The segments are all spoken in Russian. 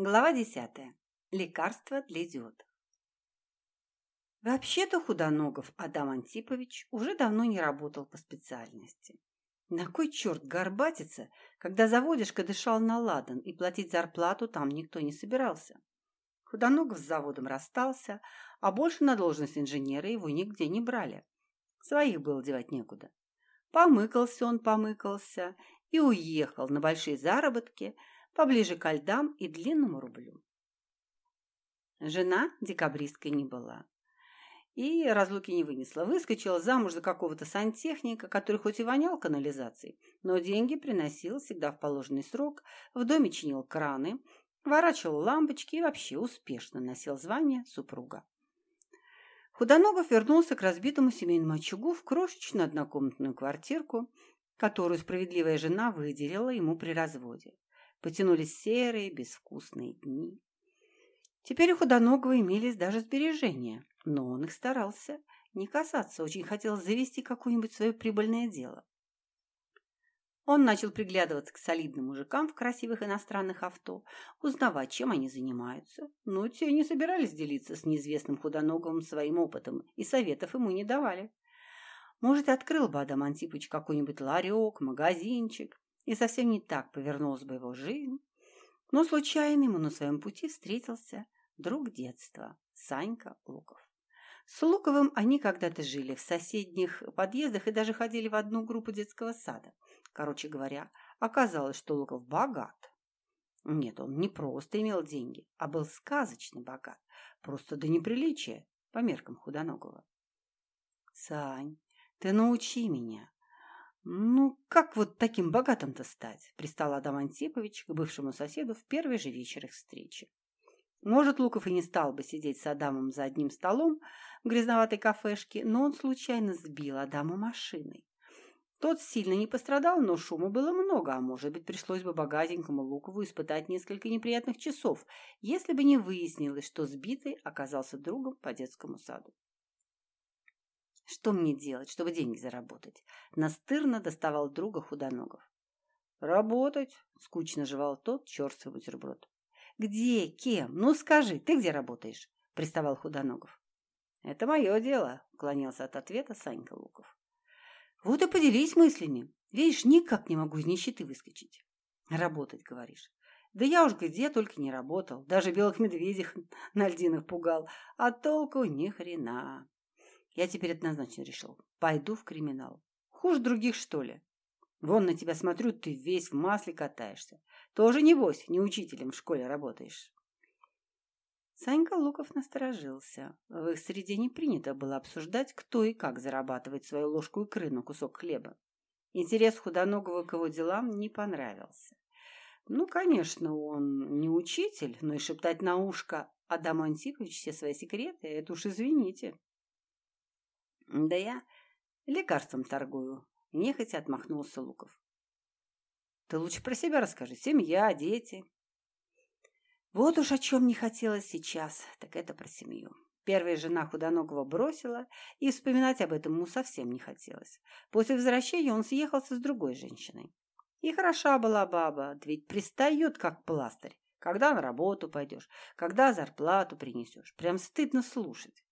Глава десятая. Лекарство для идиотов. Вообще-то Худоногов Адам Антипович уже давно не работал по специальности. На кой черт горбатиться, когда заводишка дышал на ладан и платить зарплату там никто не собирался? Худоногов с заводом расстался, а больше на должность инженера его нигде не брали. Своих было девать некуда. Помыкался он, помыкался и уехал на большие заработки – поближе к льдам и длинному рублю. Жена декабристкой не была. И разлуки не вынесла. Выскочила замуж за какого-то сантехника, который хоть и вонял канализацией, но деньги приносил всегда в положенный срок, в доме чинил краны, ворачивал лампочки и вообще успешно носил звание супруга. Худоногов вернулся к разбитому семейному очагу в крошечную однокомнатную квартирку, которую справедливая жена выделила ему при разводе. Потянулись серые, безвкусные дни. Теперь у Худоногого имелись даже сбережения, но он их старался не касаться, очень хотел завести какое-нибудь свое прибыльное дело. Он начал приглядываться к солидным мужикам в красивых иностранных авто, узнавать, чем они занимаются. Но те не собирались делиться с неизвестным худоноговым своим опытом и советов ему не давали. Может, открыл бы Адам Антипович какой-нибудь ларек, магазинчик, и совсем не так повернулась бы его жизнь. Но случайно ему на своем пути встретился друг детства, Санька Луков. С Луковым они когда-то жили в соседних подъездах и даже ходили в одну группу детского сада. Короче говоря, оказалось, что Луков богат. Нет, он не просто имел деньги, а был сказочно богат. Просто до неприличия, по меркам худоногого. «Сань, ты научи меня, «Ну, как вот таким богатым-то стать?» – пристал Адам Антипович к бывшему соседу в первый же вечер их встречи. Может, Луков и не стал бы сидеть с Адамом за одним столом в грязноватой кафешке, но он случайно сбил Адама машиной. Тот сильно не пострадал, но шума было много, а может быть, пришлось бы богатенькому Лукову испытать несколько неприятных часов, если бы не выяснилось, что сбитый оказался другом по детскому саду. Что мне делать, чтобы деньги заработать? Настырно доставал друга худоногов. Работать, скучно жевал тот черствый бутерброд. Где, кем? Ну скажи, ты где работаешь? Приставал худоногов. Это мое дело, уклонился от ответа Санька Луков. Вот и поделись мыслями. Видишь, никак не могу из нищеты выскочить. Работать, говоришь. Да я уж где только не работал, даже белых медведей на льдинах пугал, а толку ни хрена. Я теперь однозначно решил. Пойду в криминал. Хуже других, что ли? Вон на тебя смотрю, ты весь в масле катаешься. Тоже, небось, не учителем в школе работаешь. Санька Луков насторожился. В их среде не принято было обсуждать, кто и как зарабатывает свою ложку икры на кусок хлеба. Интерес худоногого к его делам не понравился. Ну, конечно, он не учитель, но и шептать на ушко Адаму Антипович все свои секреты, это уж извините. Да я лекарством торгую, нехотя отмахнулся Луков. Ты лучше про себя расскажи. Семья, дети. Вот уж о чем не хотелось сейчас, так это про семью. Первая жена худоногого бросила, и вспоминать об этом ему совсем не хотелось. После возвращения он съехался с другой женщиной. И хороша была баба, ведь пристает, как пластырь. Когда на работу пойдешь, когда зарплату принесешь. Прям стыдно слушать.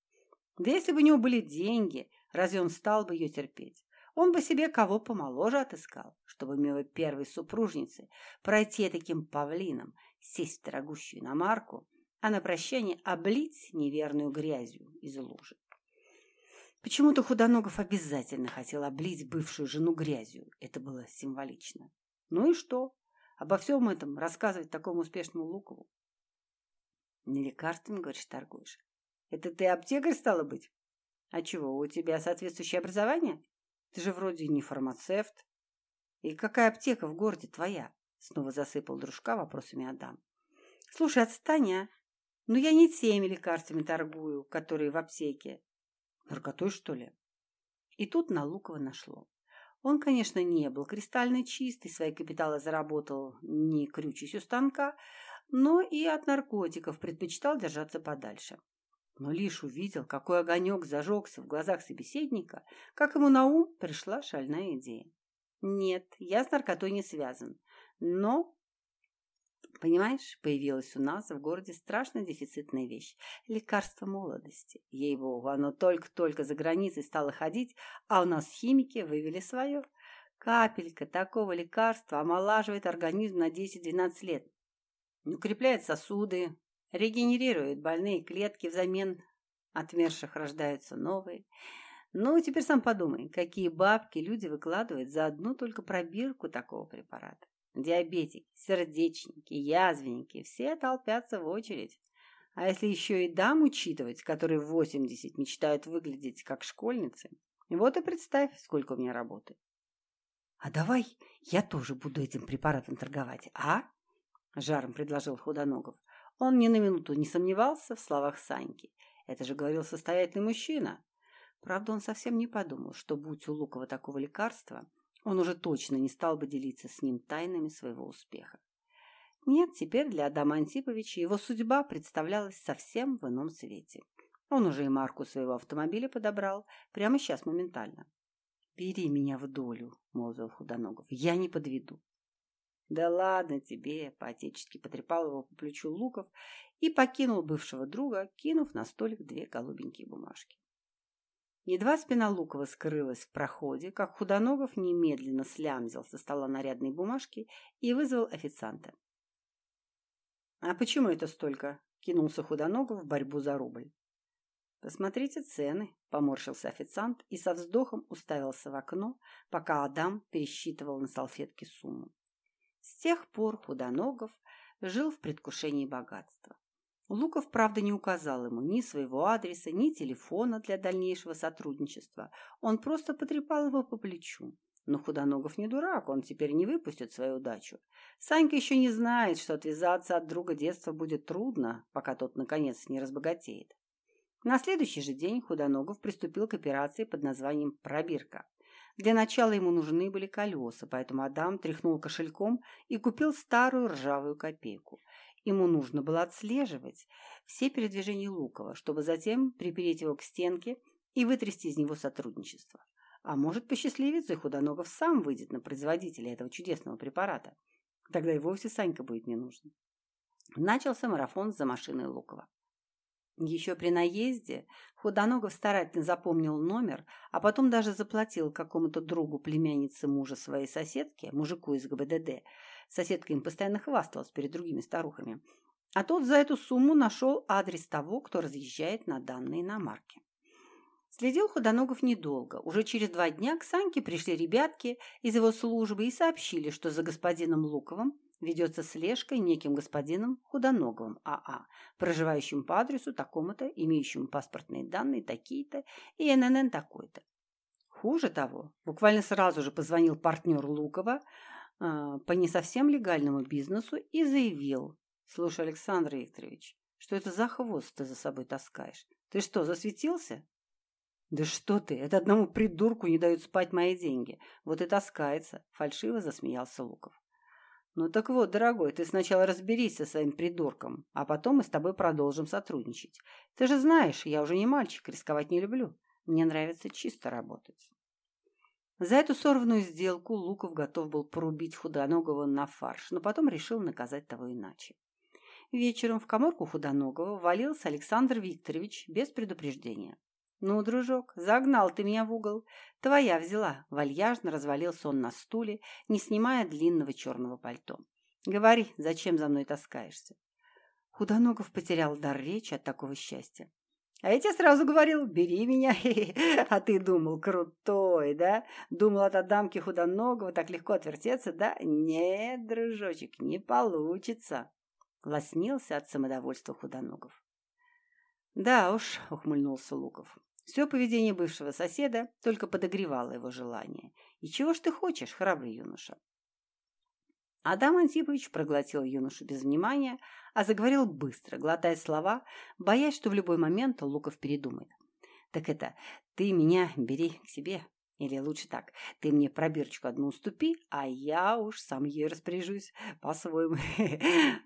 Да если бы у него были деньги, разве он стал бы ее терпеть? Он бы себе кого помоложе отыскал, чтобы мимо первой супружницы пройти таким павлином, сесть в дорогущую иномарку, а на прощание облить неверную грязью из лужи. Почему-то Худоногов обязательно хотел облить бывшую жену грязью. Это было символично. Ну и что? Обо всем этом рассказывать такому успешному Лукову? Не лекарствами, говоришь, торгуешь, это ты аптекарь стала быть? А чего, у тебя соответствующее образование? Ты же вроде не фармацевт. И какая аптека в городе твоя? Снова засыпал дружка вопросами Адам. Слушай, отстань, а. Ну я не теми лекарствами торгую, которые в аптеке. Наркотой, что ли? И тут на Лукова нашло. Он, конечно, не был кристально чистый, свои капиталы заработал не крючись у станка, но и от наркотиков предпочитал держаться подальше. Но лишь увидел, какой огонек зажегся в глазах собеседника, как ему на ум пришла шальная идея. Нет, я с наркотой не связан, но Понимаешь, появилась у нас в городе страшно дефицитная вещь – лекарство молодости. Ей-богу, оно только-только за границей стало ходить, а у нас химики вывели свое. Капелька такого лекарства омолаживает организм на 10-12 лет. Укрепляет сосуды, регенерирует больные клетки, взамен отмерших рождаются новые. Ну, теперь сам подумай, какие бабки люди выкладывают за одну только пробирку такого препарата. Диабетики, сердечники, язвенники – все толпятся в очередь. А если еще и дам учитывать, которые в 80 мечтают выглядеть как школьницы, вот и представь, сколько у меня работы. А давай я тоже буду этим препаратом торговать, а? Жаром предложил Худоногов. Он ни на минуту не сомневался в словах Саньки. Это же говорил состоятельный мужчина. Правда, он совсем не подумал, что, будь у Лукова такого лекарства, он уже точно не стал бы делиться с ним тайнами своего успеха. Нет, теперь для Адама Антиповича его судьба представлялась совсем в ином свете. Он уже и марку своего автомобиля подобрал, прямо сейчас моментально. «Бери меня в долю», — молвил Худоногов, — «я не подведу». «Да ладно тебе», — поотечески потрепал его по плечу Луков и покинул бывшего друга, кинув на столик две голубенькие бумажки. Едва спина Лукова скрылась в проходе, как Худоногов немедленно слямзил со стола нарядные бумажки и вызвал официанта. «А почему это столько?» – кинулся Худоногов в борьбу за рубль. «Посмотрите цены», – поморщился официант и со вздохом уставился в окно, пока Адам пересчитывал на салфетке сумму. С тех пор Худоногов жил в предвкушении богатства. Луков, правда, не указал ему ни своего адреса, ни телефона для дальнейшего сотрудничества. Он просто потрепал его по плечу. Но Худоногов не дурак, он теперь не выпустит свою удачу. Санька еще не знает, что отвязаться от друга детства будет трудно, пока тот, наконец, не разбогатеет. На следующий же день Худоногов приступил к операции под названием «Пробирка». Для начала ему нужны были колеса, поэтому Адам тряхнул кошельком и купил старую ржавую копейку. Ему нужно было отслеживать все передвижения Лукова, чтобы затем припереть его к стенке и вытрясти из него сотрудничество. А может, посчастливится, и Худоногов сам выйдет на производителя этого чудесного препарата. Тогда и вовсе Санька будет не нужен. Начался марафон за машиной Лукова. Еще при наезде Худоногов старательно запомнил номер, а потом даже заплатил какому-то другу племянницы мужа своей соседки, мужику из ГБДД, Соседка им постоянно хвасталась перед другими старухами. А тот за эту сумму нашел адрес того, кто разъезжает на данной иномарке. Следил Худоногов недолго. Уже через два дня к Саньке пришли ребятки из его службы и сообщили, что за господином Луковым ведется слежка неким господином Худоноговым АА, проживающим по адресу такому-то, имеющему паспортные данные такие-то и ННН такой-то. Хуже того, буквально сразу же позвонил партнер Лукова, а, по не совсем легальному бизнесу и заявил. «Слушай, Александр Викторович, что это за хвост ты за собой таскаешь? Ты что, засветился?» «Да что ты, это одному придурку не дают спать мои деньги. Вот и таскается», — фальшиво засмеялся Луков. «Ну так вот, дорогой, ты сначала разберись со своим придурком, а потом мы с тобой продолжим сотрудничать. Ты же знаешь, я уже не мальчик, рисковать не люблю. Мне нравится чисто работать». За эту сорванную сделку Луков готов был порубить Худоногого на фарш, но потом решил наказать того иначе. Вечером в коморку Худоногого валился Александр Викторович без предупреждения. «Ну, дружок, загнал ты меня в угол. Твоя взяла». Вальяжно развалился он на стуле, не снимая длинного черного пальто. «Говори, зачем за мной таскаешься?» Худоногов потерял дар речи от такого счастья. А я тебе сразу говорил, бери меня. А ты думал, крутой, да? Думал от Адамки худоногого так легко отвертеться, да? Нет, дружочек, не получится. Лоснился от самодовольства худоногов. Да уж, ухмыльнулся Луков. Все поведение бывшего соседа только подогревало его желание. И чего ж ты хочешь, храбрый юноша? Адам Антипович проглотил юношу без внимания, а заговорил быстро, глотая слова, боясь, что в любой момент Луков передумает. «Так это, ты меня бери к себе, или лучше так, ты мне пробирочку одну уступи, а я уж сам ей распоряжусь по-своему.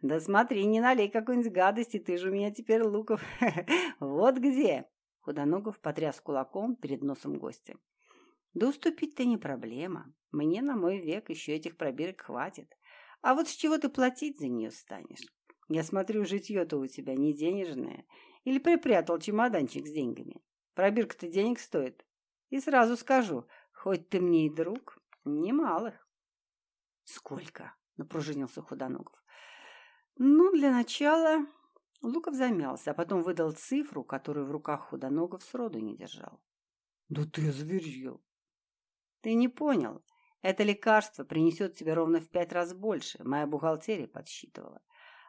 Да смотри, не налей какой-нибудь гадости, ты же у меня теперь, Луков. Вот где!» Худоногов потряс кулаком перед носом гостя. «Да уступить-то не проблема. Мне на мой век еще этих пробирок хватит. А вот с чего ты платить за нее станешь? Я смотрю, житье-то у тебя не денежное. Или припрятал чемоданчик с деньгами. Пробирка-то денег стоит. И сразу скажу, хоть ты мне и друг, немалых. Сколько? Напружинился Худоногов. Ну, для начала... Луков замялся, а потом выдал цифру, которую в руках Худоногов сроду не держал. Да ты озверел. Ты не понял. Это лекарство принесет тебе ровно в пять раз больше. Моя бухгалтерия подсчитывала.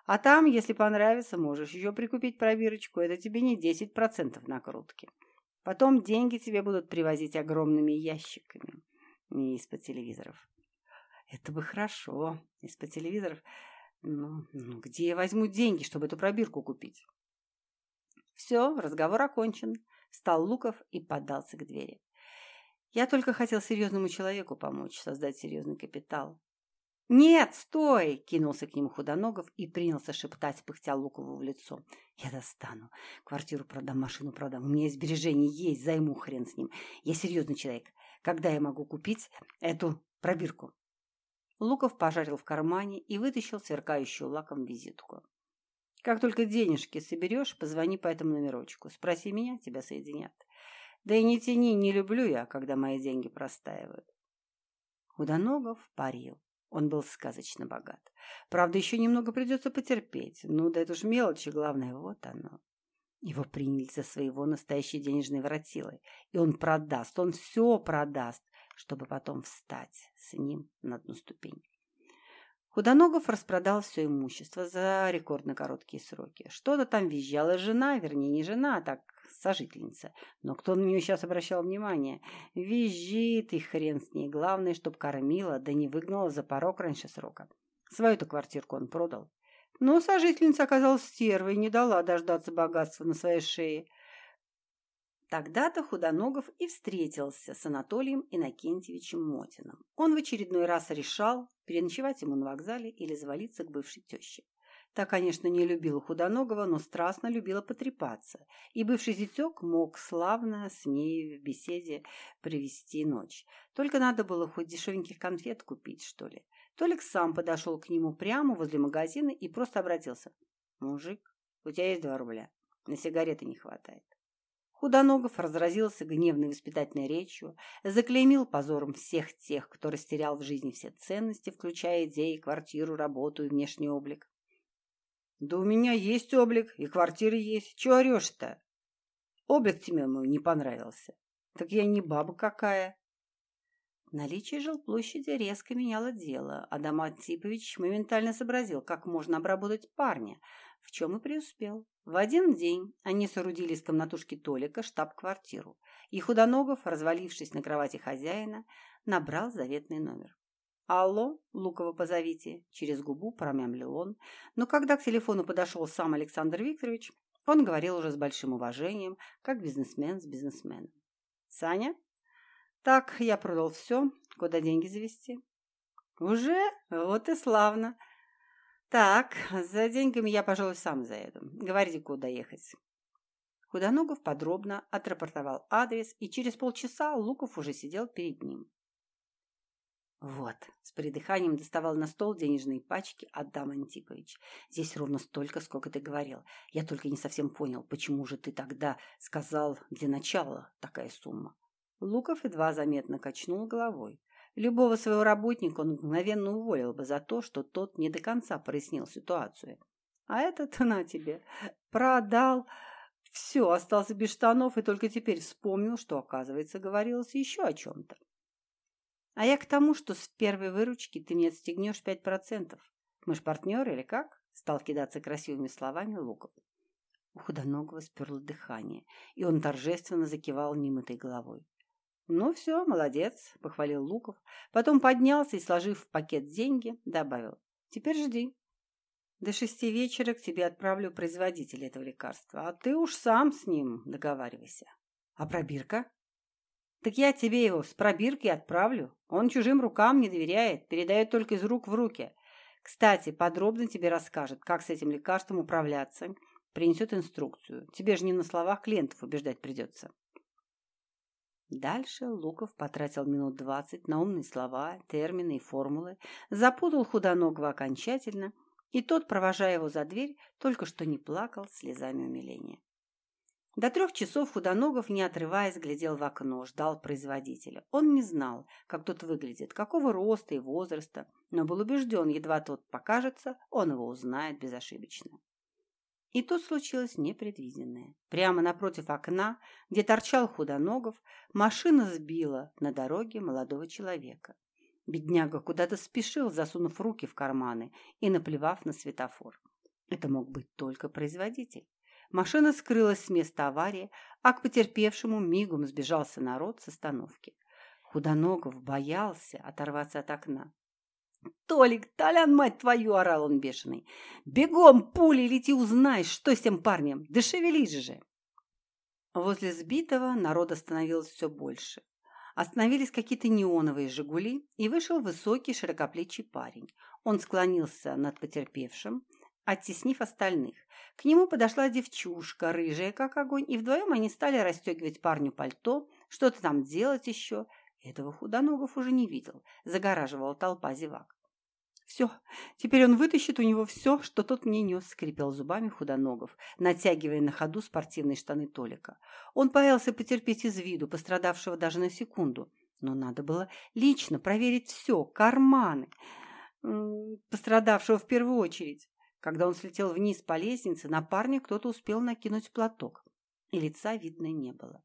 А там, если понравится, можешь еще прикупить пробирочку. Это тебе не 10% накрутки. Потом деньги тебе будут привозить огромными ящиками. Из-под телевизоров. Это бы хорошо. Из-под телевизоров. Ну, ну, где я возьму деньги, чтобы эту пробирку купить? Все, разговор окончен. Встал Луков и поддался к двери. Я только хотел серьезному человеку помочь создать серьезный капитал. «Нет, стой!» – кинулся к нему Худоногов и принялся шептать, пыхтя Лукову в лицо. «Я достану. Квартиру продам, машину продам. У меня сбережения есть, займу хрен с ним. Я серьезный человек. Когда я могу купить эту пробирку?» Луков пожарил в кармане и вытащил сверкающую лаком визитку. «Как только денежки соберешь, позвони по этому номерочку. Спроси меня, тебя соединят. Да и не тяни, не люблю я, когда мои деньги простаивают». Худоногов парил. Он был сказочно богат. Правда, еще немного придется потерпеть. Ну, да это уж мелочи, главное, вот оно. Его приняли за своего настоящей денежной воротилой. И он продаст, он все продаст, чтобы потом встать с ним на одну ступень. Худоногов распродал все имущество за рекордно короткие сроки. Что-то там визжала жена, вернее, не жена, а так сожительница. Но кто на нее сейчас обращал внимание? Визжит и хрен с ней. Главное, чтоб кормила, да не выгнала за порог раньше срока. Свою-то квартирку он продал. Но сожительница оказалась стервой и не дала дождаться богатства на своей шее. Тогда-то Худоногов и встретился с Анатолием Иннокентьевичем Мотиным. Он в очередной раз решал, переночевать ему на вокзале или завалиться к бывшей теще. Та, конечно, не любила Худоногова, но страстно любила потрепаться, и бывший зятек мог славно с ней в беседе провести ночь. Только надо было хоть дешевеньких конфет купить, что ли. Толик сам подошел к нему прямо возле магазина и просто обратился. «Мужик, у тебя есть два рубля? На сигареты не хватает». Худоногов разразился гневной воспитательной речью, заклеймил позором всех тех, кто растерял в жизни все ценности, включая идеи, квартиру, работу и внешний облик. «Да у меня есть облик, и квартира есть. Чего орешь-то?» «Облик тебе мой не понравился. Так я не баба какая». Наличие жилплощади резко меняло дело. Адам Антипович моментально сообразил, как можно обработать парня, в чем и преуспел. В один день они соорудили из комнатушки Толика штаб-квартиру, и Худоногов, развалившись на кровати хозяина, набрал заветный номер. «Алло, Лукова позовите», — через губу промямлил он, но когда к телефону подошел сам Александр Викторович, он говорил уже с большим уважением, как бизнесмен с бизнесменом. «Саня? Так, я продал все. Куда деньги завести?» «Уже? Вот и славно!» «Так, за деньгами я, пожалуй, сам заеду. Говорите, куда ехать». Худоногов подробно отрапортовал адрес, и через полчаса Луков уже сидел перед ним. «Вот», — с придыханием доставал на стол денежные пачки Адам Антипович. «Здесь ровно столько, сколько ты говорил. Я только не совсем понял, почему же ты тогда сказал для начала такая сумма». Луков едва заметно качнул головой. Любого своего работника он мгновенно уволил бы за то, что тот не до конца прояснил ситуацию. А этот, на тебе, продал... Все, остался без штанов и только теперь вспомнил, что, оказывается, говорилось еще о чем-то. А я к тому, что с первой выручки ты мне отстегнешь пять процентов. Мы ж партнеры или как? Стал кидаться красивыми словами Луков. У худоногого сперло дыхание, и он торжественно закивал немытой головой. «Ну все, молодец», — похвалил Луков. Потом поднялся и, сложив в пакет деньги, добавил. «Теперь жди. До шести вечера к тебе отправлю производителя этого лекарства, а ты уж сам с ним договаривайся». «А пробирка?» «Так я тебе его с пробирки отправлю. Он чужим рукам не доверяет, передает только из рук в руки. Кстати, подробно тебе расскажет, как с этим лекарством управляться, принесет инструкцию. Тебе же не на словах клиентов убеждать придется». Дальше Луков потратил минут двадцать на умные слова, термины и формулы, запутал худоногого окончательно, и тот, провожая его за дверь, только что не плакал слезами умиления. До трех часов Худоногов, не отрываясь, глядел в окно, ждал производителя. Он не знал, как тот выглядит, какого роста и возраста, но был убежден, едва тот покажется, он его узнает безошибочно. И тут случилось непредвиденное. Прямо напротив окна, где торчал Худоногов, машина сбила на дороге молодого человека. Бедняга куда-то спешил, засунув руки в карманы и наплевав на светофор. Это мог быть только производитель. Машина скрылась с места аварии, а к потерпевшему мигом сбежался народ с остановки. Худоногов боялся оторваться от окна. «Толик, Толян, мать твою!» – орал он бешеный. «Бегом, пули, лети, узнай, что с тем парнем! Да шевелись же!» Возле сбитого народа становилось все больше. Остановились какие-то неоновые «Жигули», и вышел высокий широкоплечий парень. Он склонился над потерпевшим, оттеснив остальных. К нему подошла девчушка, рыжая как огонь, и вдвоем они стали расстегивать парню пальто, что-то там делать еще. Этого Худоногов уже не видел, загораживала толпа зевак. «Все, теперь он вытащит у него все, что тот мне нес», — скрипел зубами Худоногов, натягивая на ходу спортивные штаны Толика. Он боялся потерпеть из виду, пострадавшего даже на секунду. Но надо было лично проверить все, карманы пострадавшего в первую очередь. Когда он слетел вниз по лестнице, на парня кто-то успел накинуть платок, и лица видно не было.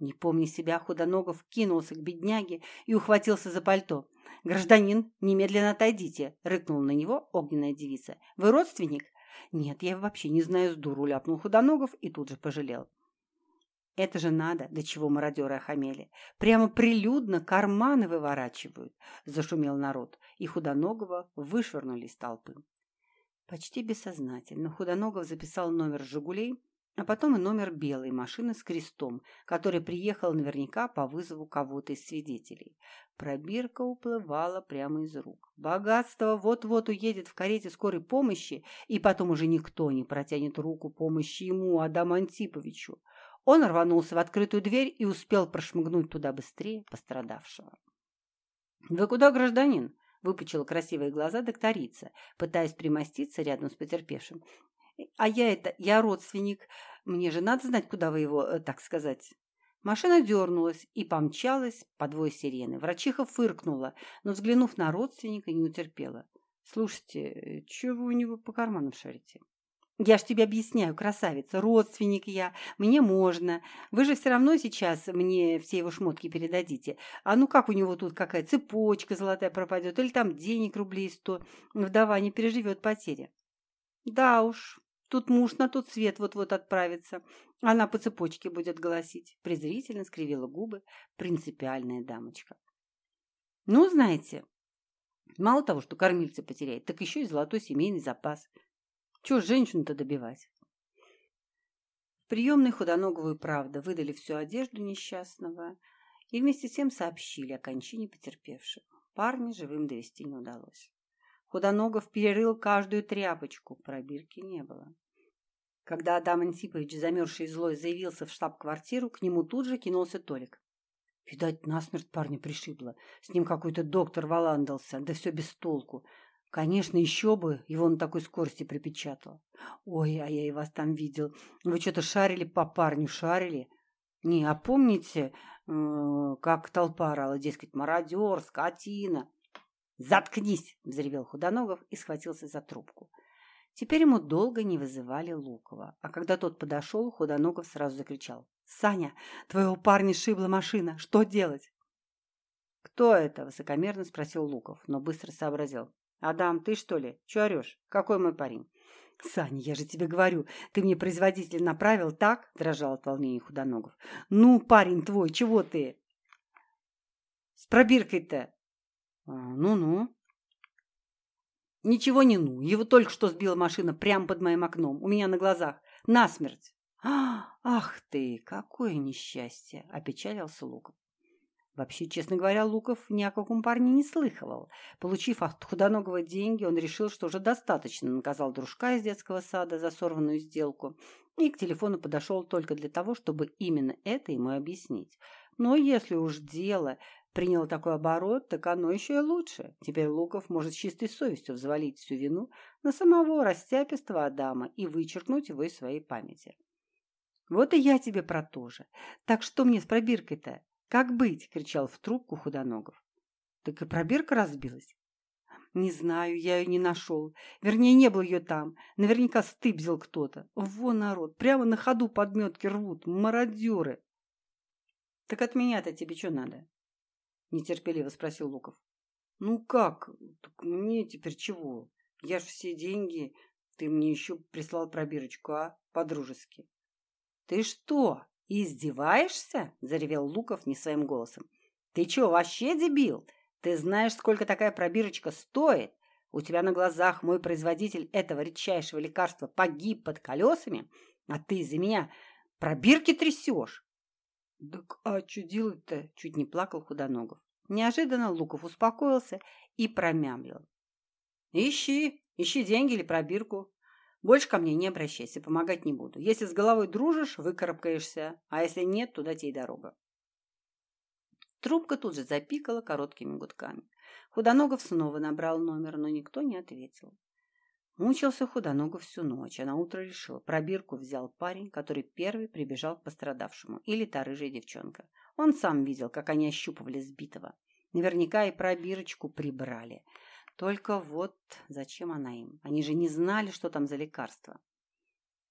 Не помня себя, Худоногов кинулся к бедняге и ухватился за пальто. «Гражданин, немедленно отойдите!» — рыкнул на него огненная девица. «Вы родственник?» «Нет, я вообще не знаю с дуру», — ляпнул Худоногов и тут же пожалел. «Это же надо, до чего мародеры охамели. Прямо прилюдно карманы выворачивают», — зашумел народ, и Худоногова вышвырнули из толпы. Почти бессознательно Худоногов записал номер «Жигулей», а потом и номер белой машины с крестом, который приехал наверняка по вызову кого-то из свидетелей. Пробирка уплывала прямо из рук. Богатство вот-вот уедет в карете скорой помощи, и потом уже никто не протянет руку помощи ему, Адаму Антиповичу. Он рванулся в открытую дверь и успел прошмыгнуть туда быстрее пострадавшего. «Вы куда, гражданин?» выпучила красивые глаза докторица, пытаясь примоститься рядом с потерпевшим. «А я это, я родственник. Мне же надо знать, куда вы его, э, так сказать». Машина дернулась и помчалась по двое сирены. Врачиха фыркнула, но, взглянув на родственника, не утерпела. «Слушайте, чего вы у него по карманам шарите?» Я ж тебе объясняю, красавица, родственник я, мне можно. Вы же все равно сейчас мне все его шмотки передадите. А ну как у него тут какая цепочка золотая пропадет, или там денег рублей сто. Вдова не переживет потери. Да уж, тут муж на тот свет вот-вот отправится. Она по цепочке будет голосить. Презрительно скривила губы принципиальная дамочка. Ну, знаете, мало того, что кормильца потеряет, так еще и золотой семейный запас – чего женщину-то добивать? В приемной худоноговую правда выдали всю одежду несчастного и вместе с тем сообщили о кончине потерпевшего. Парня живым довести не удалось. Худоногов перерыл каждую тряпочку, пробирки не было. Когда Адам Антипович, замерзший и злой, заявился в штаб-квартиру, к нему тут же кинулся Толик. Видать, насмерть парня пришибло. С ним какой-то доктор валандался, да все без толку. Конечно, еще бы, его на такой скорости припечатало. Ой, а я и вас там видел. Вы что-то шарили по парню, шарили? Не, а помните, э, как толпа орала, дескать, мародер, скотина? «Заткнись!» – взревел Худоногов и схватился за трубку. Теперь ему долго не вызывали Лукова, а когда тот подошел, Худоногов сразу закричал. «Саня, твоего парня шибла машина, что делать?» «Кто это?» – высокомерно спросил Луков, но быстро сообразил. «Адам, ты что ли? Чего орешь? Какой мой парень?» «Саня, я же тебе говорю, ты мне производитель направил, так?» – дрожал от волнения Худоногов. «Ну, парень твой, чего ты?» «С пробиркой-то!» А, «Ну-ну». «Ничего не ну. Его только что сбила машина прямо под моим окном, у меня на глазах. Насмерть!» «Ах ты, какое несчастье!» – опечалился Луков. Вообще, честно говоря, Луков ни о каком парне не слыхивал. Получив от худоногого деньги, он решил, что уже достаточно наказал дружка из детского сада за сорванную сделку и к телефону подошел только для того, чтобы именно это ему объяснить. Но если уж дело приняло такой оборот, так оно еще и лучше. Теперь Луков может с чистой совестью взвалить всю вину на самого растяпистого Адама и вычеркнуть его из своей памяти. Вот и я тебе про то же. Так что мне с пробиркой-то? Как быть? кричал в трубку Худоногов. Так и пробирка разбилась. Не знаю, я ее не нашел. Вернее, не был ее там. Наверняка стыбзил кто-то. Вон народ, прямо на ходу подметки рвут. Мародеры. Так от меня-то тебе что надо? Нетерпеливо спросил Луков. Ну как? Так мне теперь чего? Я ж все деньги. Ты мне еще прислал пробирочку, а? По-дружески. Ты что, издеваешься? Заревел Луков не своим голосом. Ты что, вообще дебил? Ты знаешь, сколько такая пробирочка стоит? У тебя на глазах мой производитель этого редчайшего лекарства погиб под колесами, а ты из-за меня пробирки трясешь. Так а что делать-то? Чуть не плакал Худоногов. Неожиданно Луков успокоился и промямлил. Ищи, ищи деньги или пробирку. Больше ко мне не обращайся, помогать не буду. Если с головой дружишь, выкарабкаешься, а если нет, туда тебе дорога. Трубка тут же запикала короткими гудками. Худоногов снова набрал номер, но никто не ответил. Мучился Худоногов всю ночь, а на утро решил. Пробирку взял парень, который первый прибежал к пострадавшему, или та рыжая девчонка. Он сам видел, как они ощупывали сбитого. Наверняка и пробирочку прибрали. Только вот зачем она им? Они же не знали, что там за лекарство.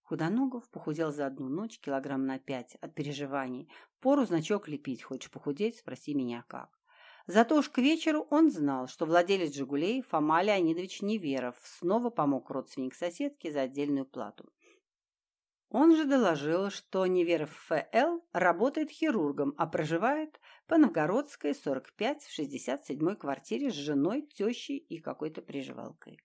Худоногов похудел за одну ночь килограмм на пять от переживаний. Пору значок лепить, хочешь похудеть, спроси меня как. Зато уж к вечеру он знал, что владелец «Жигулей» Фома Леонидович Неверов снова помог родственник соседке за отдельную плату. Он же доложил, что Неверов Ф.Л. работает хирургом, а проживает по Новгородской, 45, в 67-й квартире с женой, тещей и какой-то приживалкой.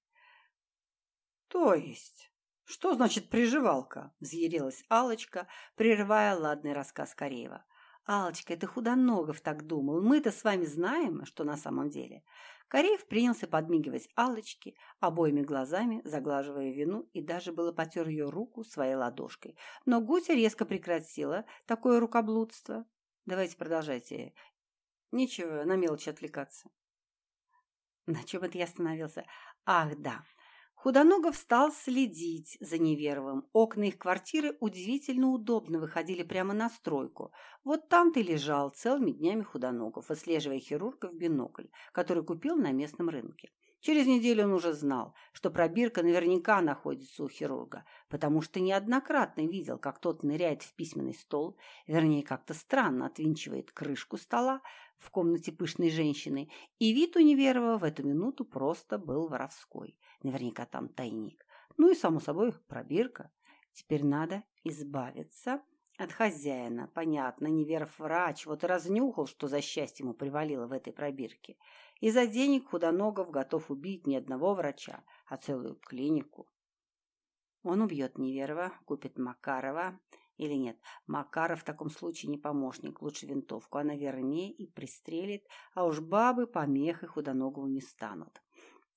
То есть «Что значит приживалка?» – взъярилась Алочка, прерывая ладный рассказ Кореева. «Алочка, это Худоногов так думал. Мы-то с вами знаем, что на самом деле». Кореев принялся подмигивать Алочке, обоими глазами заглаживая вину, и даже было потер ее руку своей ладошкой. Но Гутя резко прекратила такое рукоблудство. «Давайте продолжайте. Нечего на мелочи отвлекаться». На чем это я остановился? Ах, да. Худоногов стал следить за Неверовым. Окна их квартиры удивительно удобно выходили прямо на стройку. Вот там ты лежал целыми днями Худоногов, отслеживая хирурга в бинокль, который купил на местном рынке. Через неделю он уже знал, что пробирка наверняка находится у хирурга, потому что неоднократно видел, как тот ныряет в письменный стол, вернее, как-то странно отвинчивает крышку стола в комнате пышной женщины, и вид у Неверова в эту минуту просто был воровской. Наверняка там тайник. Ну и, само собой, пробирка. Теперь надо избавиться от хозяина. Понятно, неверов врач. Вот и разнюхал, что за счастье ему привалило в этой пробирке. И за денег Худоногов готов убить не одного врача, а целую клинику. Он убьет Неверова, купит Макарова. Или нет, Макаров в таком случае не помощник, лучше винтовку. Она вернее и пристрелит, а уж бабы помехой Худоногову не станут.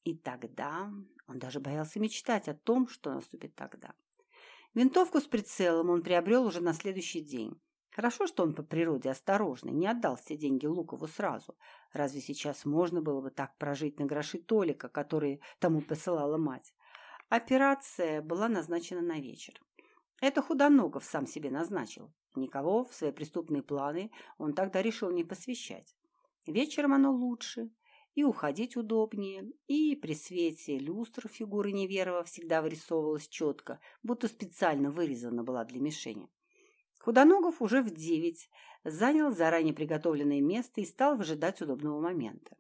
И тогда он даже боялся мечтать о том, что наступит тогда. Винтовку с прицелом он приобрел уже на следующий день. Хорошо, что он по природе осторожный, не отдал все деньги Лукову сразу. Разве сейчас можно было бы так прожить на гроши Толика, которые тому посылала мать? Операция была назначена на вечер. Это Худоногов сам себе назначил. Никого в свои преступные планы он тогда решил не посвящать. Вечером оно лучше, и уходить удобнее, и при свете люстр фигура Неверова всегда вырисовывалась четко, будто специально вырезана была для мишени. Худоногов уже в девять занял заранее приготовленное место и стал выжидать удобного момента.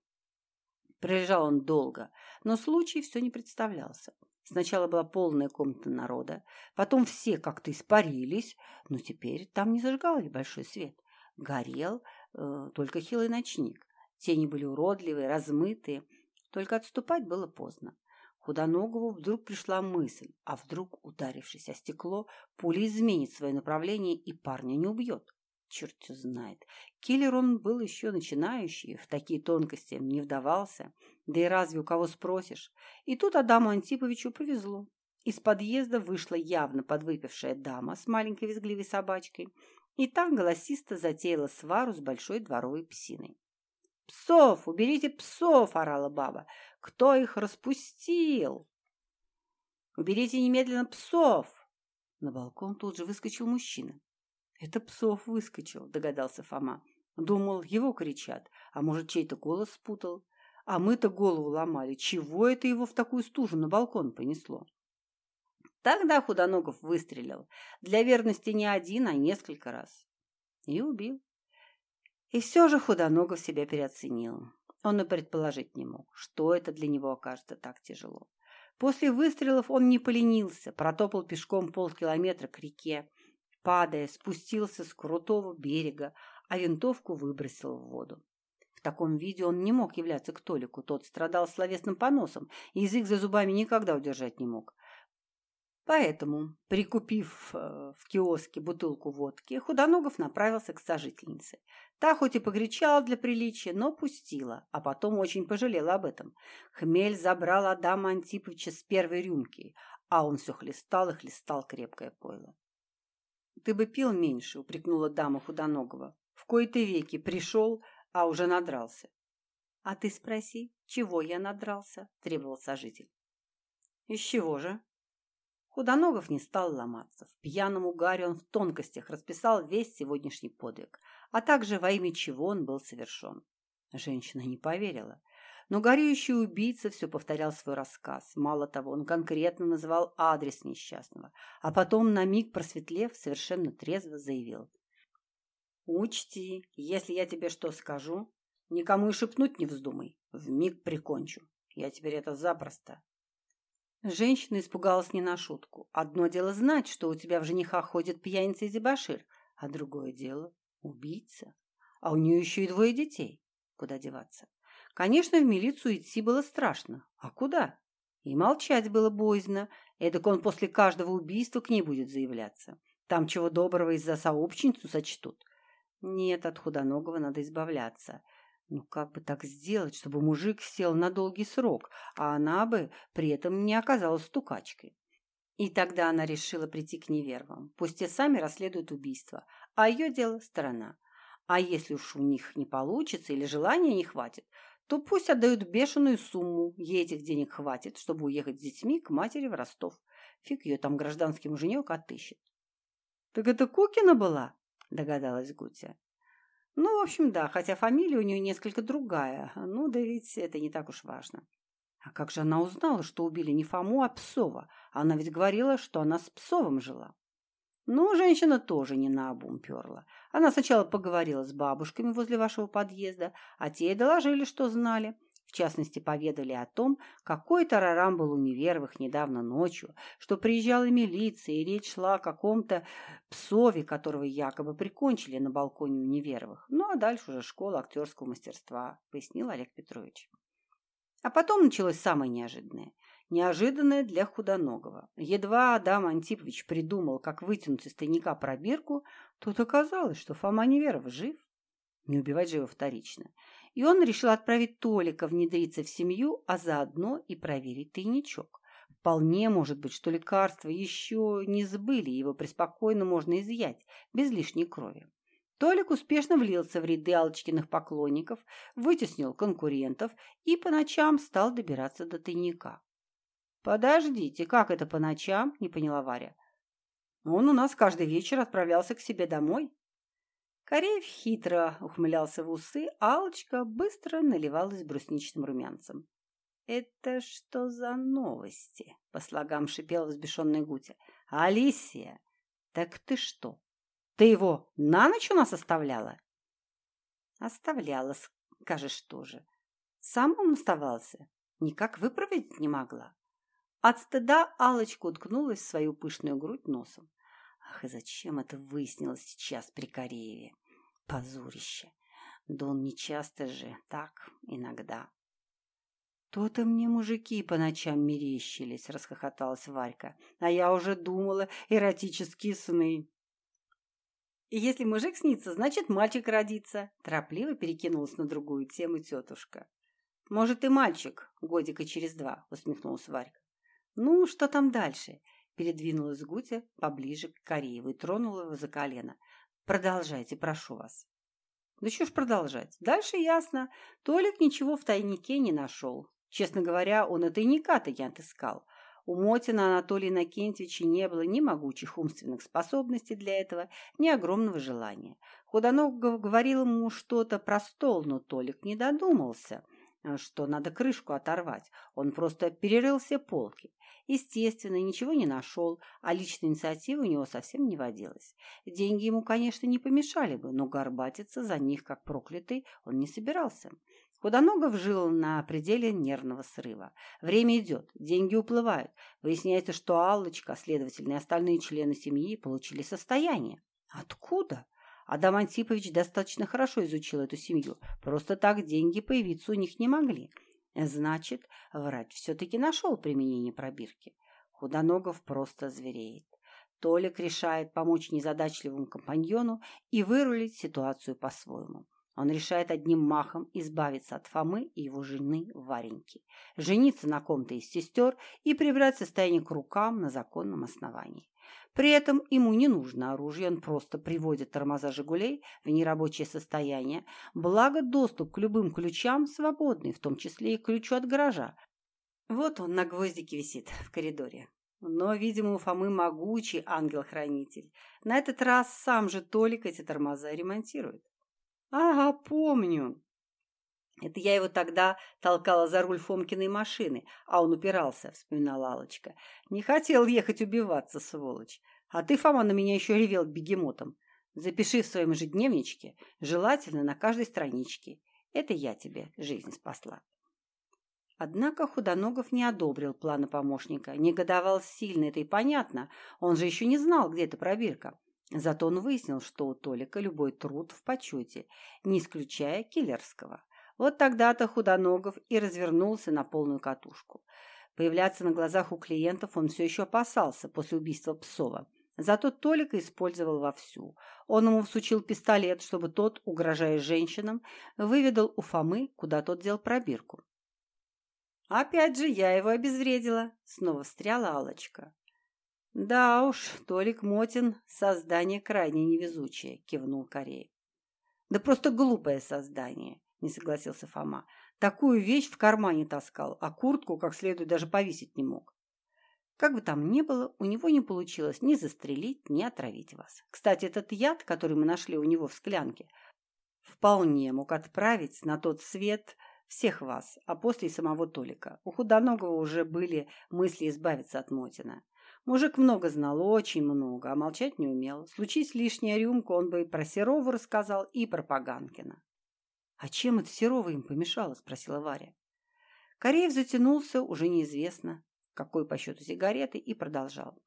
Пролежал он долго, но случай все не представлялся. Сначала была полная комната народа, потом все как-то испарились, но теперь там не зажигали большой свет. Горел э, только хилый ночник. Тени были уродливые, размытые, только отступать было поздно. Худоногову вдруг пришла мысль, а вдруг, ударившись о стекло, пуля изменит свое направление и парня не убьет. Черт знает. Киллер он был еще начинающий, в такие тонкости не вдавался. Да и разве у кого спросишь? И тут Адаму Антиповичу повезло. Из подъезда вышла явно подвыпившая дама с маленькой визгливой собачкой. И так голосисто затеяла свару с большой дворовой псиной. «Псов! Уберите псов!» – орала баба. «Кто их распустил?» «Уберите немедленно псов!» На балкон тут же выскочил мужчина. «Это псов выскочил», – догадался Фома. Думал, его кричат, а может, чей-то голос спутал. А мы-то голову ломали. Чего это его в такую стужу на балкон понесло? Тогда Худоногов выстрелил. Для верности не один, а несколько раз. И убил. И все же Худоногов себя переоценил. Он и предположить не мог, что это для него окажется так тяжело. После выстрелов он не поленился, протопал пешком полкилометра к реке, падая, спустился с крутого берега, а винтовку выбросил в воду. В таком виде он не мог являться к Толику, тот страдал словесным поносом, язык за зубами никогда удержать не мог. Поэтому, прикупив э, в киоске бутылку водки, Худоногов направился к сожительнице. Та хоть и погречала для приличия, но пустила, а потом очень пожалела об этом. Хмель забрал Адама Антиповича с первой рюмки, а он все хлестал и хлестал крепкое пойло. «Ты бы пил меньше», — упрекнула дама Худоногова. «В кои-то веки пришел, а уже надрался». «А ты спроси, чего я надрался?» — требовал сожитель. «Из чего же?» Худоногов не стал ломаться. В пьяном угаре он в тонкостях расписал весь сегодняшний подвиг, а также во имя чего он был совершен. Женщина не поверила. Но горюющий убийца все повторял свой рассказ. Мало того, он конкретно называл адрес несчастного, а потом, на миг просветлев, совершенно трезво заявил. «Учти, если я тебе что скажу, никому и шепнуть не вздумай, в миг прикончу. Я теперь это запросто Женщина испугалась не на шутку. Одно дело знать, что у тебя в женихах ходит пьяница и дебошир, а другое дело — убийца. А у нее еще и двое детей. Куда деваться? Конечно, в милицию идти было страшно. А куда? И молчать было боязно. Эдак он после каждого убийства к ней будет заявляться. Там чего доброго из-за сообщницу сочтут. Нет, от худоногого надо избавляться. Ну, как бы так сделать, чтобы мужик сел на долгий срок, а она бы при этом не оказалась стукачкой? И тогда она решила прийти к невервам. Пусть те сами расследуют убийство, а ее дело – сторона. А если уж у них не получится или желания не хватит, то пусть отдают бешеную сумму, ей этих денег хватит, чтобы уехать с детьми к матери в Ростов. Фиг ее там гражданский муженек отыщет. – Так это Кукина была? – догадалась Гутя. Ну, в общем, да, хотя фамилия у нее несколько другая. Ну, да ведь это не так уж важно. А как же она узнала, что убили не Фому, а Псова? Она ведь говорила, что она с Псовым жила. Ну, женщина тоже не наобум перла. Она сначала поговорила с бабушками возле вашего подъезда, а те доложили, что знали. В частности, поведали о том, какой тарарам был у неверовых недавно ночью, что приезжала милиция, и речь шла о каком-то псове, которого якобы прикончили на балконе у неверовых. Ну, а дальше уже школа актерского мастерства, пояснил Олег Петрович. А потом началось самое неожиданное. Неожиданное для худоногого. Едва Адам Антипович придумал, как вытянуть из тайника пробирку, тут оказалось, что Фома Неверов жив. Не убивать же его вторично и он решил отправить Толика внедриться в семью, а заодно и проверить тайничок. Вполне может быть, что лекарства еще не сбыли, его преспокойно можно изъять, без лишней крови. Толик успешно влился в ряды Алочкиных поклонников, вытеснил конкурентов и по ночам стал добираться до тайника. «Подождите, как это по ночам?» – не поняла Варя. «Он у нас каждый вечер отправлялся к себе домой», Кореев хитро ухмылялся в усы, Алочка быстро наливалась брусничным румянцем. «Это что за новости?» — по слогам шипела взбешенная Гутя. «Алисия, так ты что, ты его на ночь у нас оставляла?» «Оставляла, скажешь тоже. Сам он оставался, никак выправить не могла». От стыда Алочка уткнулась в свою пышную грудь носом. Ах, и зачем это выяснилось сейчас при Корееве? Позорище. Да он не часто же, так, иногда. «То-то мне мужики по ночам мерещились», — расхохоталась Варька. «А я уже думала, эротические сны». «И если мужик снится, значит, мальчик родится», — торопливо перекинулась на другую тему тетушка. «Может, и мальчик, годика через два», — усмехнулась Варька. «Ну, что там дальше?» Передвинулась Гутя поближе к Корееву и тронула его за колено. Продолжайте, прошу вас. Да что ж продолжать? Дальше ясно. Толик ничего в тайнике не нашел. Честно говоря, он и тайника-то не отыскал. У Мотина Анатолия Иннокентьевича не было ни могучих умственных способностей для этого, ни огромного желания. Худоногов говорил ему что-то про стол, но Толик не додумался – что надо крышку оторвать. Он просто перерыл все полки. Естественно, ничего не нашел, а личной инициативы у него совсем не водилось. Деньги ему, конечно, не помешали бы, но горбатиться за них, как проклятый, он не собирался. Худоногов жил на пределе нервного срыва. Время идет, деньги уплывают. Выясняется, что Аллочка, следовательно, и остальные члены семьи получили состояние. Откуда? Адам Антипович достаточно хорошо изучил эту семью. Просто так деньги появиться у них не могли. Значит, врач все-таки нашел применение пробирки. Худоногов просто звереет. Толик решает помочь незадачливому компаньону и вырулить ситуацию по-своему. Он решает одним махом избавиться от Фомы и его жены Вареньки, жениться на ком-то из сестер и прибрать состояние к рукам на законном основании. При этом ему не нужно оружие, он просто приводит тормоза «Жигулей» в нерабочее состояние, благо доступ к любым ключам свободный, в том числе и к ключу от гаража. Вот он на гвоздике висит в коридоре. Но, видимо, у Фомы могучий ангел-хранитель. На этот раз сам же Толик эти тормоза ремонтирует. «Ага, помню», это я его тогда толкала за руль Фомкиной машины, а он упирался, вспоминала Алочка. Не хотел ехать убиваться, сволочь. А ты, Фома, на меня еще ревел бегемотом. Запиши в своем ежедневничке, желательно на каждой страничке. Это я тебе жизнь спасла. Однако Худоногов не одобрил планы помощника, негодовал сильно, это и понятно. Он же еще не знал, где эта пробирка. Зато он выяснил, что у Толика любой труд в почете, не исключая киллерского. Вот тогда-то Худоногов и развернулся на полную катушку. Появляться на глазах у клиентов он все еще опасался после убийства Псова. Зато Толика использовал вовсю. Он ему всучил пистолет, чтобы тот, угрожая женщинам, выведал у Фомы, куда тот дел пробирку. «Опять же я его обезвредила», — снова встряла алочка «Да уж, Толик Мотин — создание крайне невезучее», — кивнул Кореев. «Да просто глупое создание не согласился Фома. Такую вещь в кармане таскал, а куртку как следует даже повесить не мог. Как бы там ни было, у него не получилось ни застрелить, ни отравить вас. Кстати, этот яд, который мы нашли у него в склянке, вполне мог отправить на тот свет всех вас, а после и самого Толика. У Худоногого уже были мысли избавиться от Мотина. Мужик много знал, очень много, а молчать не умел. Случись лишняя рюмка, он бы и про Серову рассказал, и про Поганкина. «А чем это Серова им помешала?» – спросила Варя. Кореев затянулся, уже неизвестно, какой по счету сигареты, и продолжал.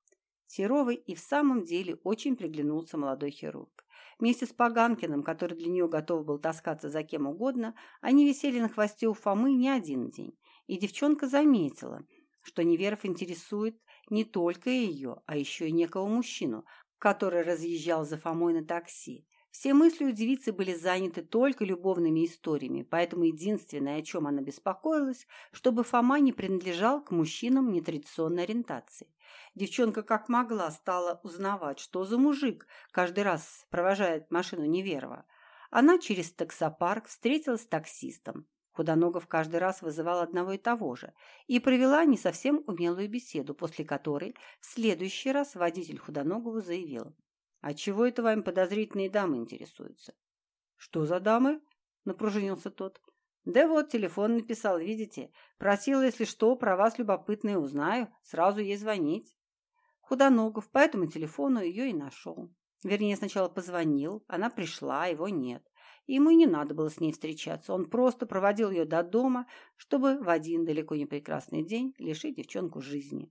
Серовой и в самом деле очень приглянулся молодой хирург. Вместе с Поганкиным, который для нее готов был таскаться за кем угодно, они висели на хвосте у Фомы не один день. И девчонка заметила, что Неверов интересует не только ее, а еще и некого мужчину, который разъезжал за Фомой на такси. Все мысли у девицы были заняты только любовными историями, поэтому единственное, о чем она беспокоилась, чтобы Фома не принадлежал к мужчинам нетрадиционной ориентации. Девчонка как могла стала узнавать, что за мужик каждый раз провожает машину Неверова. Она через таксопарк встретилась с таксистом. Худоногов каждый раз вызывал одного и того же и провела не совсем умелую беседу, после которой в следующий раз водитель Худоногову заявил – а чего это вами подозрительные дамы интересуются? Что за дамы? Напружинился тот. Да вот, телефон написал, видите. Просил, если что, про вас любопытное узнаю, сразу ей звонить. Худоногов по этому телефону ее и нашел. Вернее, сначала позвонил, она пришла, его нет. Ему и не надо было с ней встречаться. Он просто проводил ее до дома, чтобы в один далеко не прекрасный день лишить девчонку жизни.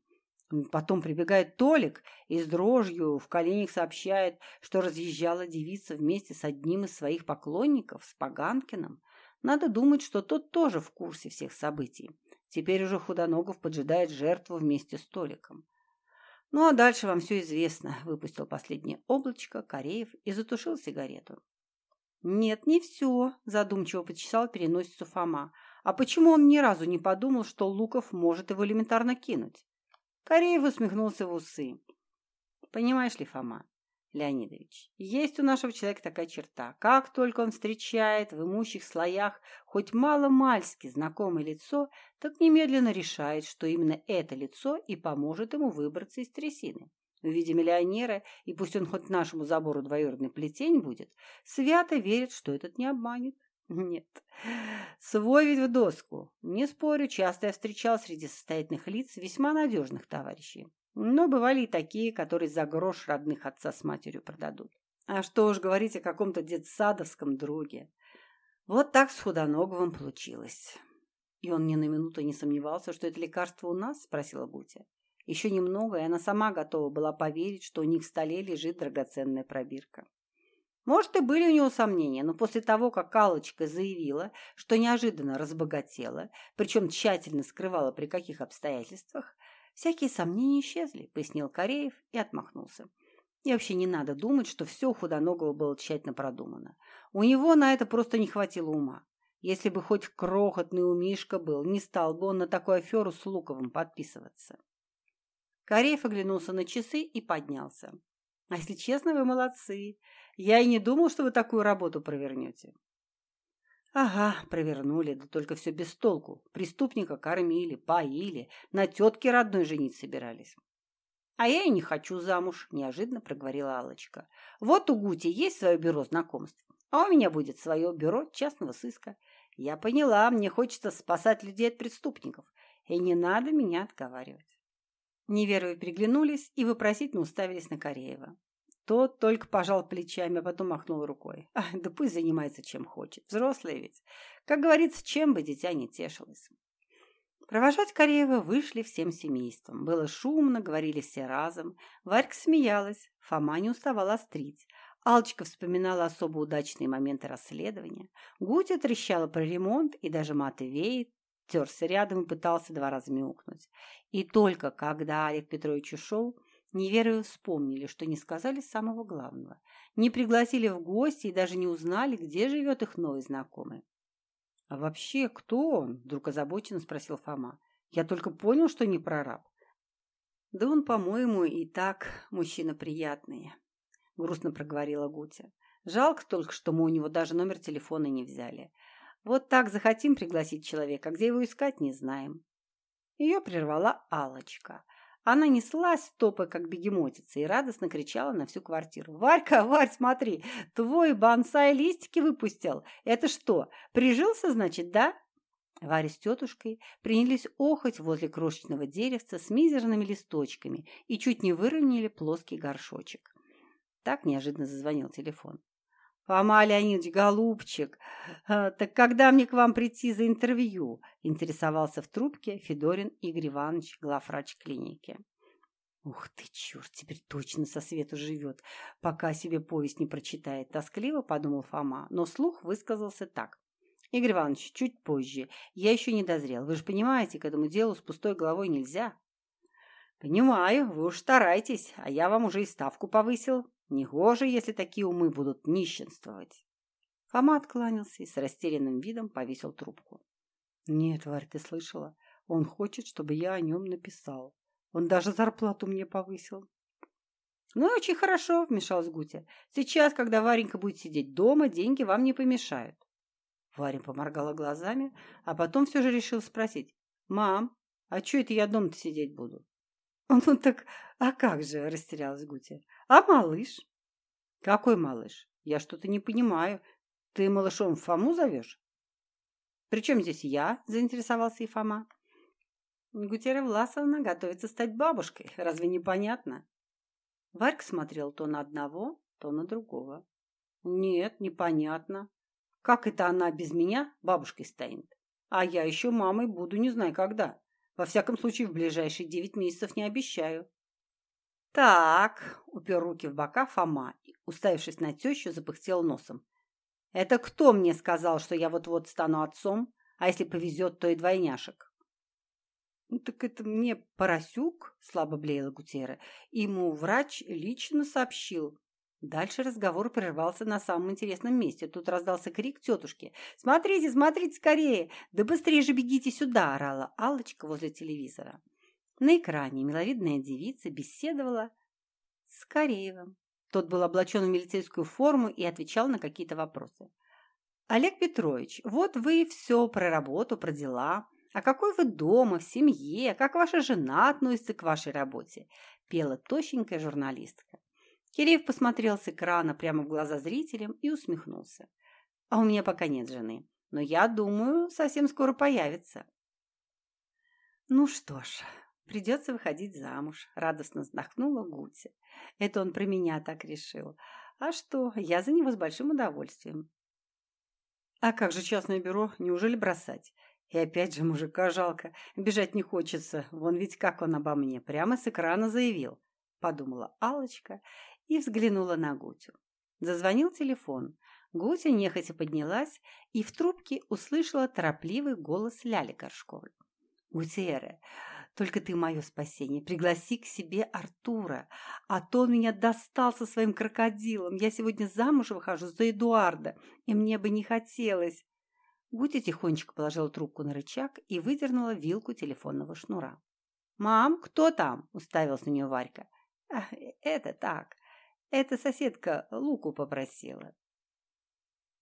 Потом прибегает Толик и с дрожью в коленях сообщает, что разъезжала девица вместе с одним из своих поклонников, с Поганкиным. Надо думать, что тот тоже в курсе всех событий. Теперь уже Худоногов поджидает жертву вместе с Толиком. Ну, а дальше вам все известно. Выпустил последнее облачко Кореев и затушил сигарету. Нет, не все, задумчиво почесал переносицу Фома. А почему он ни разу не подумал, что Луков может его элементарно кинуть? Кореев усмехнулся в усы. Понимаешь ли, Фома, Леонидович, есть у нашего человека такая черта. Как только он встречает в имущих слоях хоть мало-мальски знакомое лицо, так немедленно решает, что именно это лицо и поможет ему выбраться из трясины. В виде миллионера, и пусть он хоть нашему забору двоюродный плетень будет, свято верит, что этот не обманет. Нет, свой ведь в доску. Не спорю, часто я встречал среди состоятельных лиц весьма надежных товарищей. Но бывали и такие, которые за грош родных отца с матерью продадут. А что уж говорить о каком-то детсадовском друге. Вот так с Худоноговым получилось. И он ни на минуту не сомневался, что это лекарство у нас, спросила Гутя. Еще немного, и она сама готова была поверить, что у них в столе лежит драгоценная пробирка. Может, и были у него сомнения, но после того, как Аллочка заявила, что неожиданно разбогатела, причем тщательно скрывала при каких обстоятельствах, всякие сомнения исчезли, пояснил Кореев и отмахнулся. И вообще не надо думать, что все у Худоногого было тщательно продумано. У него на это просто не хватило ума. Если бы хоть крохотный умишка был, не стал бы он на такую аферу с Луковым подписываться. Кореев оглянулся на часы и поднялся. А если честно, вы молодцы. Я и не думал, что вы такую работу провернете. Ага, провернули, да только все без толку. Преступника кормили, поили, на тетке родной женить собирались. А я и не хочу замуж, неожиданно проговорила Алочка. Вот у Гути есть свое бюро знакомств, а у меня будет свое бюро частного сыска. Я поняла, мне хочется спасать людей от преступников, и не надо меня отговаривать. Неверовы переглянулись и вопросительно уставились на Кореева. Тот только пожал плечами, а потом махнул рукой. А, да пусть занимается чем хочет. Взрослые ведь. Как говорится, чем бы дитя не тешилось. Провожать Кореева вышли всем семейством. Было шумно, говорили все разом. Варька смеялась, Фома не уставал острить. Алчка вспоминала особо удачные моменты расследования. Гутя трещала про ремонт, и даже Матвей терся рядом и пытался два раза мяукнуть. И только когда Олег Петрович ушел, неверую вспомнили, что не сказали самого главного. Не пригласили в гости и даже не узнали, где живет их новый знакомый. «А вообще, кто он?» – вдруг озабоченно спросил Фома. «Я только понял, что не прораб». «Да он, по-моему, и так мужчина приятный», – грустно проговорила Гутя. «Жалко только, что мы у него даже номер телефона не взяли. Вот так захотим пригласить человека, где его искать, не знаем. Ее прервала алочка Она неслась топой, как бегемотица, и радостно кричала на всю квартиру. «Варька, Варь, смотри, твой бонсай листики выпустил. Это что, прижился, значит, да?» Варя с тетушкой принялись охоть возле крошечного деревца с мизерными листочками и чуть не выронили плоский горшочек. Так неожиданно зазвонил телефон. «Фома Леонидович, голубчик, э, так когда мне к вам прийти за интервью?» интересовался в трубке Федорин Игорь Иванович, главврач клиники. «Ух ты, черт, теперь точно со свету живет, пока себе повесть не прочитает», тоскливо подумал Фома, но слух высказался так. «Игорь Иванович, чуть позже. Я еще не дозрел. Вы же понимаете, к этому делу с пустой головой нельзя». «Понимаю, вы уж старайтесь, а я вам уже и ставку повысил. Негоже, если такие умы будут нищенствовать. Фома откланялся и с растерянным видом повесил трубку. Нет, Варь, ты слышала? Он хочет, чтобы я о нем написал. Он даже зарплату мне повысил. Ну, очень хорошо, вмешалась Гутя. Сейчас, когда Варенька будет сидеть дома, деньги вам не помешают. Варя поморгала глазами, а потом все же решил спросить. «Мам, а что это я дома-то сидеть буду?» «Ну так, а как же?» – растерялась Гутя. «А малыш?» «Какой малыш? Я что-то не понимаю. Ты малышом Фому зовешь?» «При чем здесь я?» – заинтересовался и Фома. «Гутера Власовна готовится стать бабушкой. Разве не понятно?» Варька смотрел то на одного, то на другого. «Нет, непонятно. Как это она без меня бабушкой станет? А я еще мамой буду не знаю когда. Во всяком случае, в ближайшие девять месяцев не обещаю». «Так», — упер руки в бока Фома и, уставившись на тещу, запыхтел носом. «Это кто мне сказал, что я вот-вот стану отцом, а если повезет, то и двойняшек?» «Ну, так это мне Поросюк?» — слабо блеяла Гутера. Ему врач лично сообщил. Дальше разговор прервался на самом интересном месте. Тут раздался крик тетушки. «Смотрите, смотрите скорее! Да быстрее же бегите сюда!» — орала Аллочка возле телевизора. На экране миловидная девица беседовала с Кореевым. Тот был облачен в милицейскую форму и отвечал на какие-то вопросы. «Олег Петрович, вот вы все про работу, про дела. А какой вы дома, в семье, как ваша жена относится к вашей работе?» Пела тощенькая журналистка. Киреев посмотрел с экрана прямо в глаза зрителям и усмехнулся. «А у меня пока нет жены, но я думаю, совсем скоро появится». «Ну что ж, придется выходить замуж», — радостно вздохнула Гутя. «Это он про меня так решил. А что, я за него с большим удовольствием». «А как же частное бюро? Неужели бросать?» И опять же мужика жалко, бежать не хочется. Вон ведь как он обо мне, прямо с экрана заявил. Подумала алочка и взглянула на Гутю. Зазвонил телефон. Гутя нехотя поднялась и в трубке услышала торопливый голос Ляли Горшковой. «Гутиэре, только ты мое спасение. Пригласи к себе Артура, а то он меня достал со своим крокодилом. Я сегодня замуж выхожу за Эдуарда, и мне бы не хотелось». Гутя тихонечко положила трубку на рычаг и выдернула вилку телефонного шнура. «Мам, кто там?» – уставилась на нее Варька. «Это так. Это соседка Луку попросила.